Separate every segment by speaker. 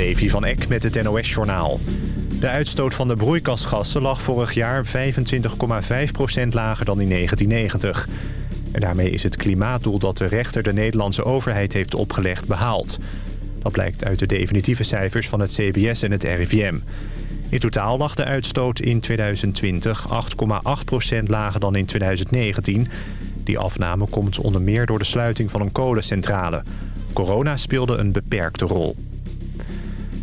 Speaker 1: Levi van Eck met het NOS-journaal. De uitstoot van de broeikasgassen lag vorig jaar 25,5% lager dan in 1990. En daarmee is het klimaatdoel dat de rechter de Nederlandse overheid heeft opgelegd behaald. Dat blijkt uit de definitieve cijfers van het CBS en het RIVM. In totaal lag de uitstoot in 2020 8,8% lager dan in 2019. Die afname komt onder meer door de sluiting van een kolencentrale. Corona speelde een beperkte rol.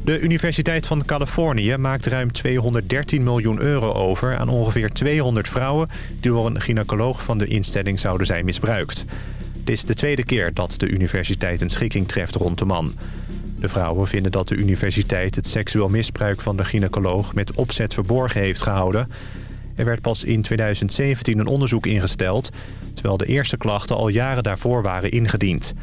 Speaker 1: De Universiteit van Californië maakt ruim 213 miljoen euro over... aan ongeveer 200 vrouwen die door een gynaecoloog van de instelling zouden zijn misbruikt. Dit is de tweede keer dat de universiteit een schikking treft rond de man. De vrouwen vinden dat de universiteit het seksueel misbruik van de gynaecoloog... met opzet verborgen heeft gehouden. Er werd pas in 2017 een onderzoek ingesteld... terwijl de eerste klachten al jaren daarvoor waren ingediend...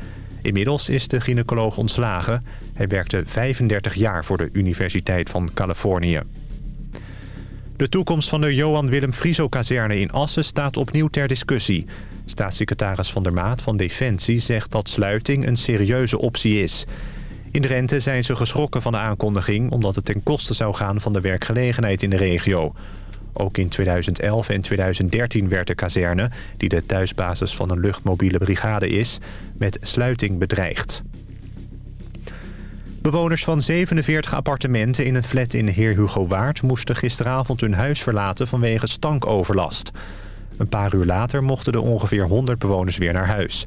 Speaker 1: Inmiddels is de gynaecoloog ontslagen. Hij werkte 35 jaar voor de Universiteit van Californië. De toekomst van de Johan Willem Frieso-kazerne in Assen staat opnieuw ter discussie. Staatssecretaris Van der Maat van Defensie zegt dat sluiting een serieuze optie is. In Drenthe zijn ze geschrokken van de aankondiging... omdat het ten koste zou gaan van de werkgelegenheid in de regio. Ook in 2011 en 2013 werd de kazerne, die de thuisbasis van een luchtmobiele brigade is, met sluiting bedreigd. Bewoners van 47 appartementen in een flat in Heer Hugo Waard... moesten gisteravond hun huis verlaten vanwege stankoverlast. Een paar uur later mochten de ongeveer 100 bewoners weer naar huis.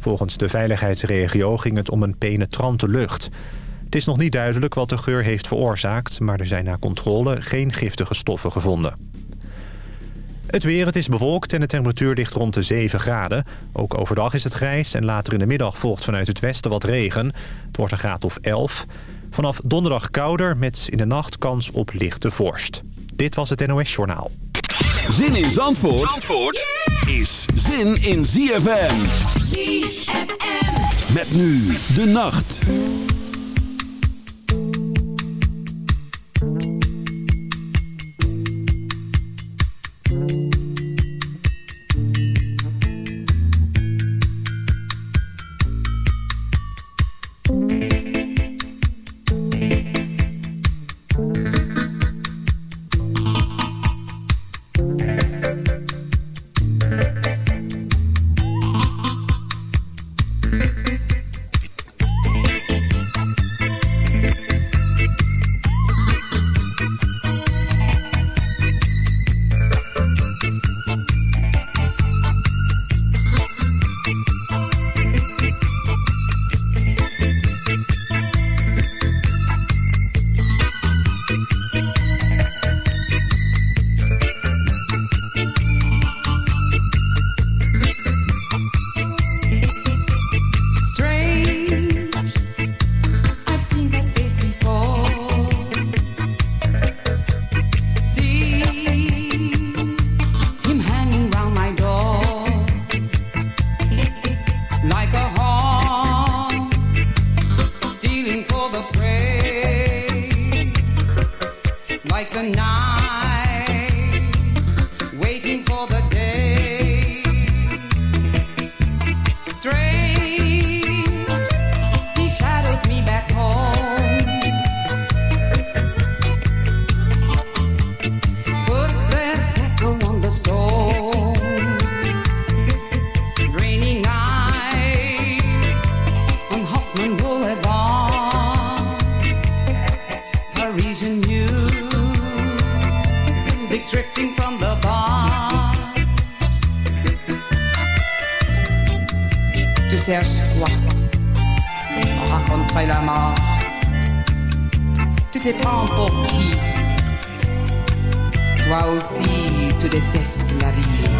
Speaker 1: Volgens de veiligheidsregio ging het om een penetrante lucht. Het is nog niet duidelijk wat de geur heeft veroorzaakt... maar er zijn na controle geen giftige stoffen gevonden. Het weer, het is bewolkt en de temperatuur ligt rond de 7 graden. Ook overdag is het grijs en later in de middag volgt vanuit het westen wat regen. Het wordt een graad of 11. Vanaf donderdag kouder met in de nacht kans op lichte vorst. Dit was het NOS Journaal.
Speaker 2: Zin in Zandvoort, Zandvoort is zin in ZFM.
Speaker 3: ZFM.
Speaker 2: Met nu de nacht.
Speaker 4: te déteste la vie.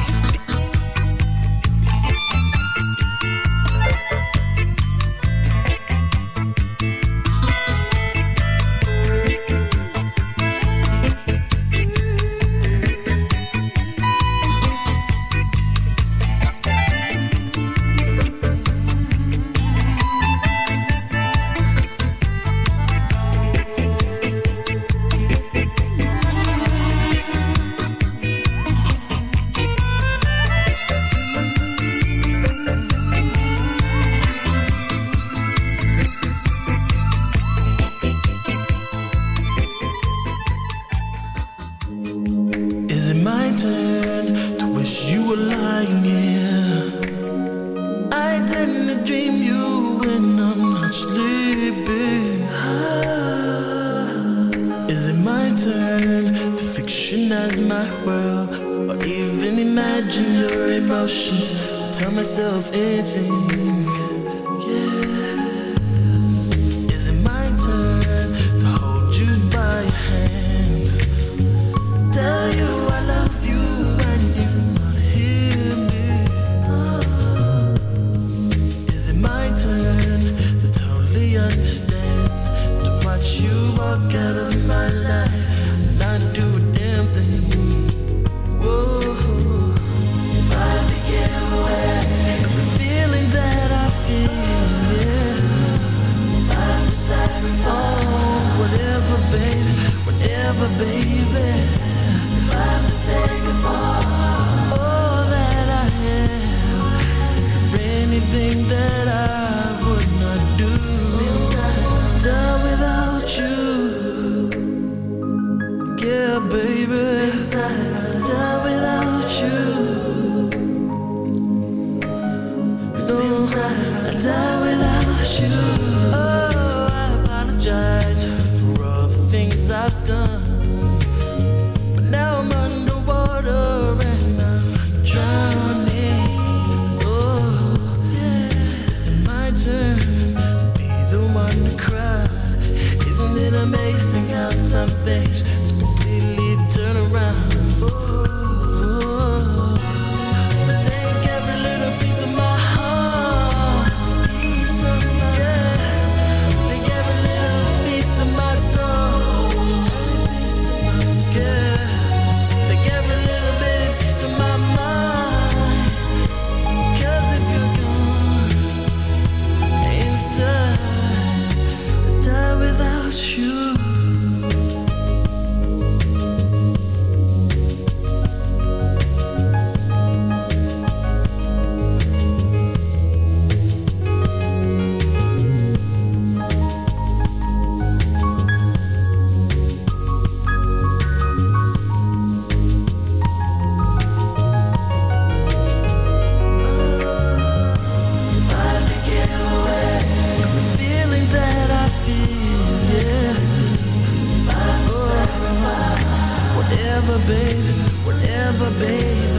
Speaker 3: whatever, baby.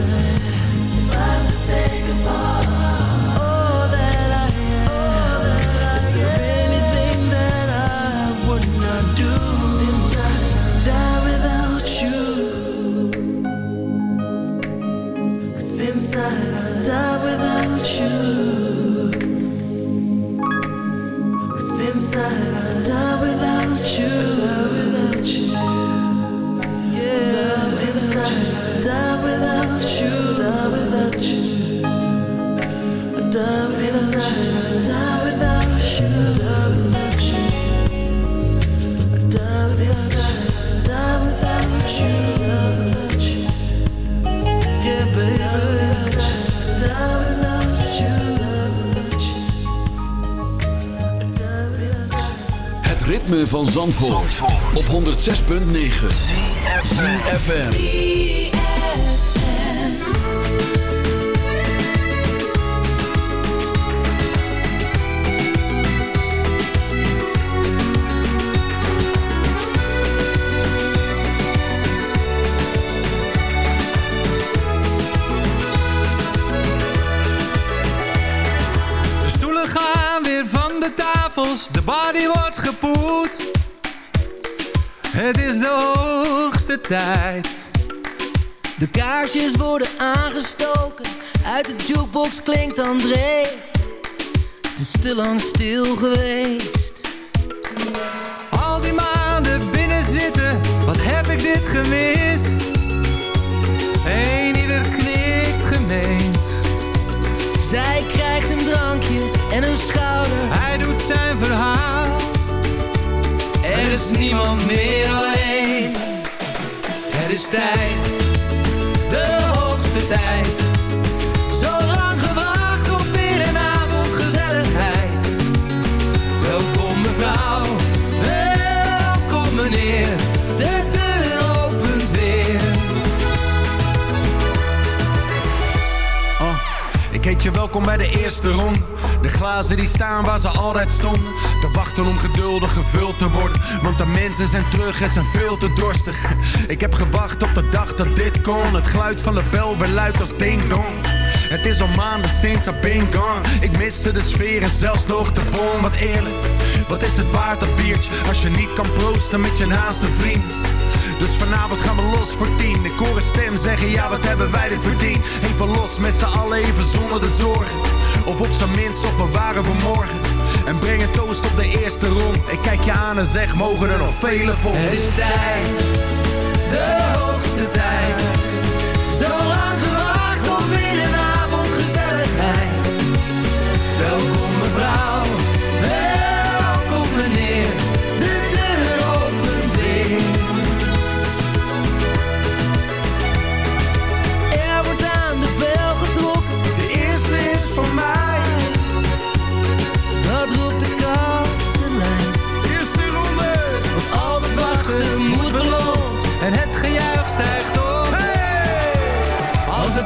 Speaker 2: van Zandvoort, op 106.9 ZFM
Speaker 4: De stoelen gaan weer van de tafels, de body wordt gepoetst. Het is de hoogste tijd.
Speaker 5: De kaarsjes worden aangestoken, uit de jukebox klinkt André. Het is te lang stil geweest.
Speaker 4: Al die maanden binnen zitten, wat heb ik dit gemist? Eén ieder knikt gemeend.
Speaker 5: Zij krijgt een drankje en een schouder.
Speaker 4: Hij doet zijn verhaal.
Speaker 5: Is niemand meer alleen. Het is tijd, de hoogste tijd. Zo lang gewacht op weer een avondgezelligheid. Welkom mevrouw, welkom meneer. De deur opent weer.
Speaker 6: Oh, ik heet je welkom bij de eerste ronde. De glazen die staan waar ze altijd stonden. Te wachten om geduldig gevuld te worden. Want de mensen zijn terug en zijn veel te dorstig. Ik heb gewacht op de dag dat dit kon. Het geluid van de bel weer luidt als ding dong. Het is al maanden sinds I've been gone. Ik miste de sfeer en zelfs nog de bon. Wat eerlijk, wat is het waard dat biertje? Als je niet kan proosten met je naaste vriend. Dus vanavond gaan we los voor tien. Ik hoor een stem zeggen, ja wat hebben wij dit verdiend. Even los met z'n allen, even zonder de zorgen. Of op zijn minst op bewaren voor morgen. En breng een toast op de eerste rond. Ik kijk je aan en zeg, mogen er nog vele volgen.
Speaker 5: Het is tijd, de hoogste tijd.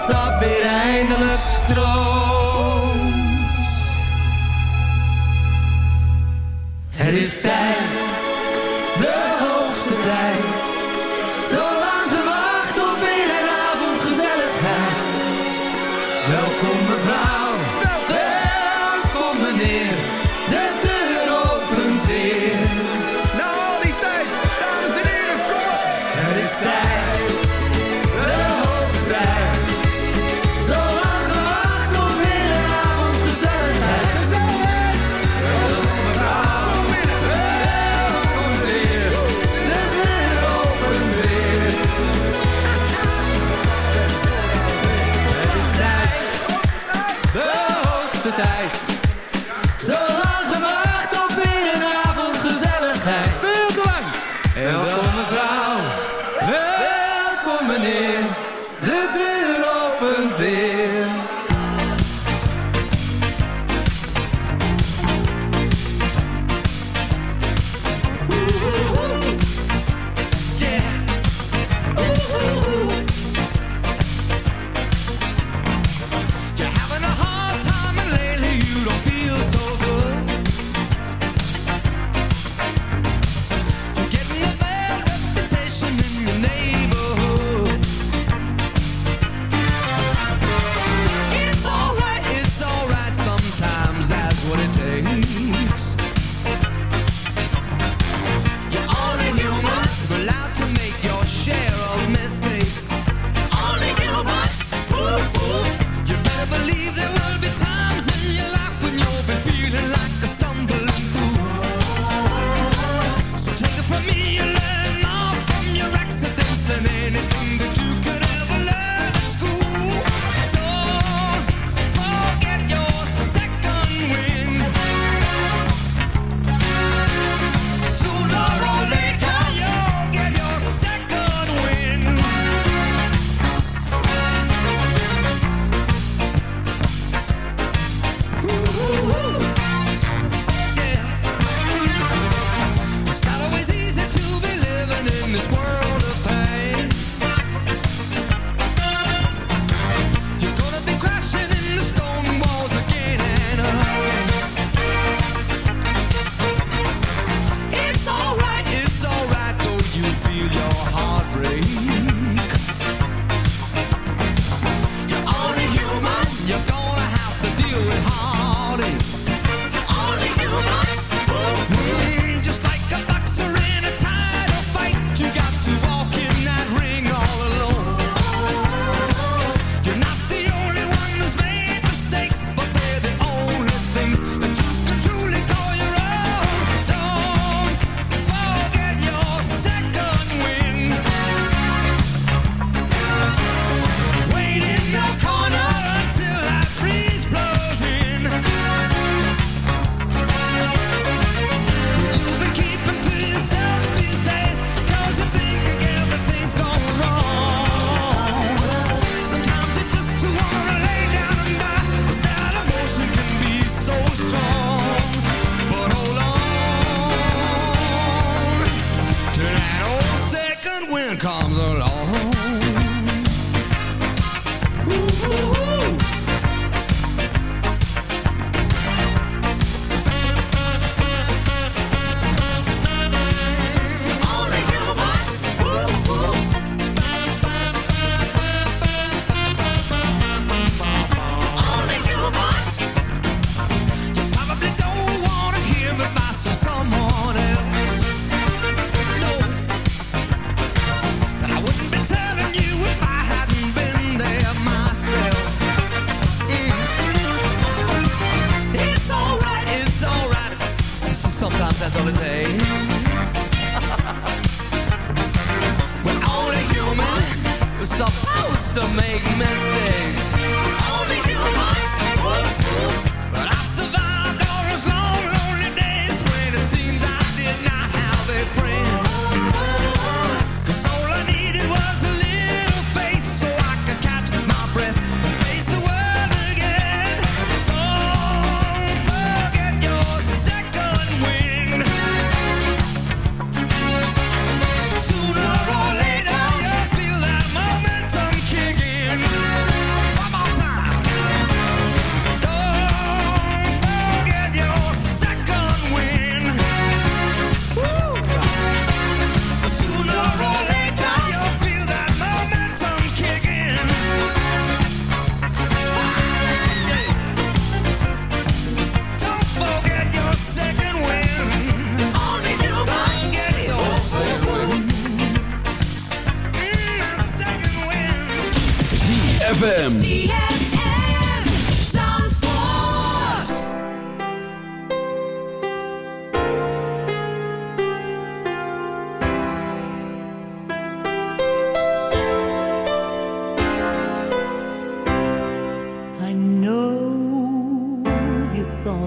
Speaker 5: dat weer eindelijk stroom.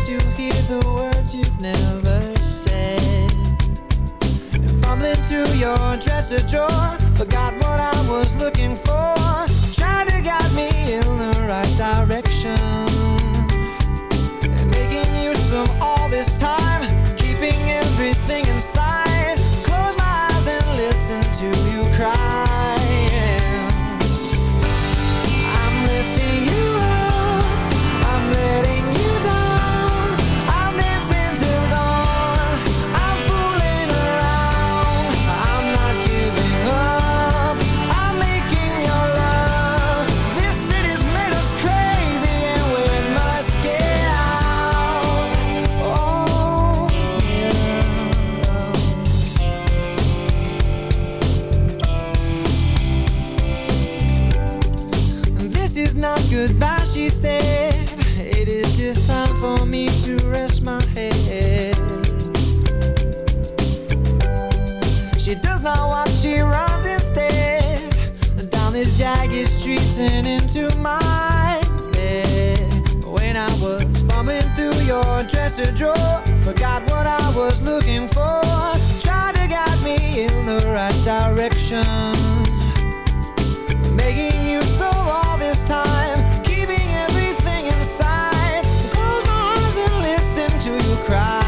Speaker 7: to hear the
Speaker 4: words you've never said. Fumbling through your dresser drawer, forgot what I was looking for. Trying to guide me in the right direction. Making use of all this time dancing into my bed When I was fumbling through your dresser drawer Forgot what I was looking for. Tried to guide me in the right direction. Making you so all this time Keeping everything inside Close my eyes and listen to you cry.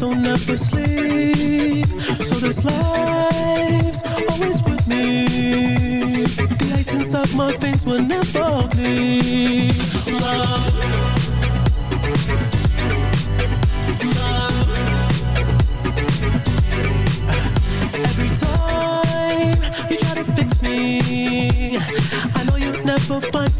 Speaker 8: Don't sleep. So this life's always with me. The ice inside my veins will never bleed. Love. Love. Every time you try to fix me, I know you'll never find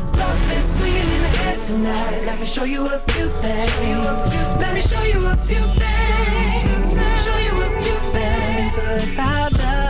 Speaker 9: Love is swinging in the air tonight. Let me show you a few things. Let me show you a few things. Show you a few things about love.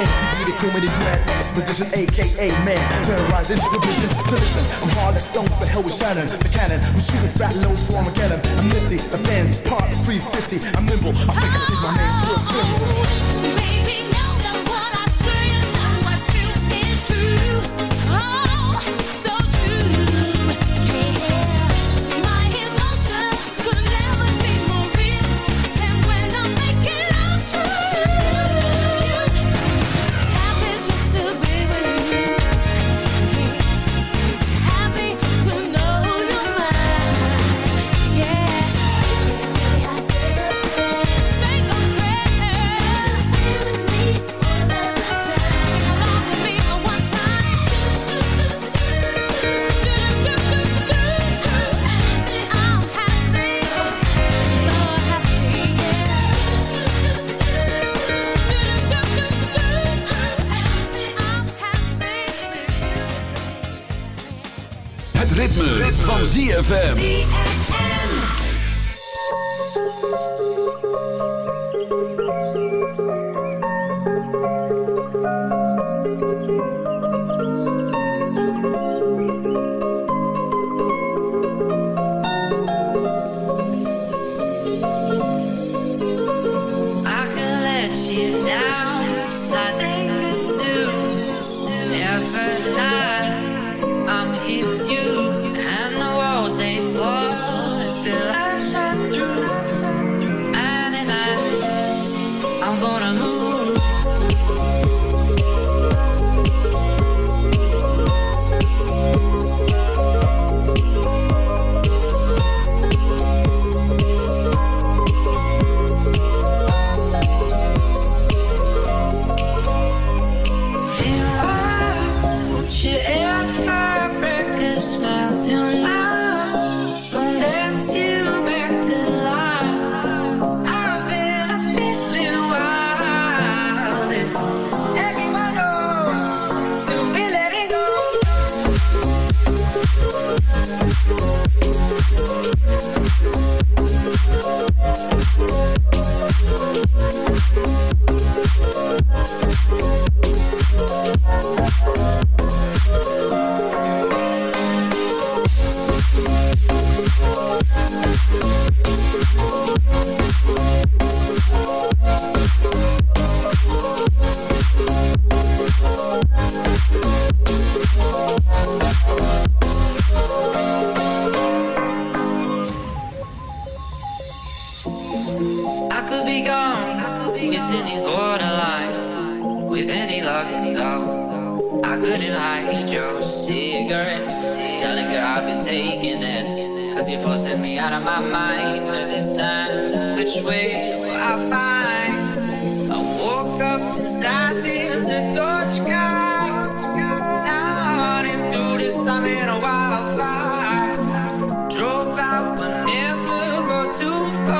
Speaker 10: MTV, the comedy man, magician, aka man, terrorizing the vision. So listen, I'm hard like stone, so hell with Shannon, the cannon. I'm shooting fat loads for Armageddon. I'm nifty, the fans part 350. I'm nimble, I think I take my name to a swim.
Speaker 11: Baby,
Speaker 12: too far.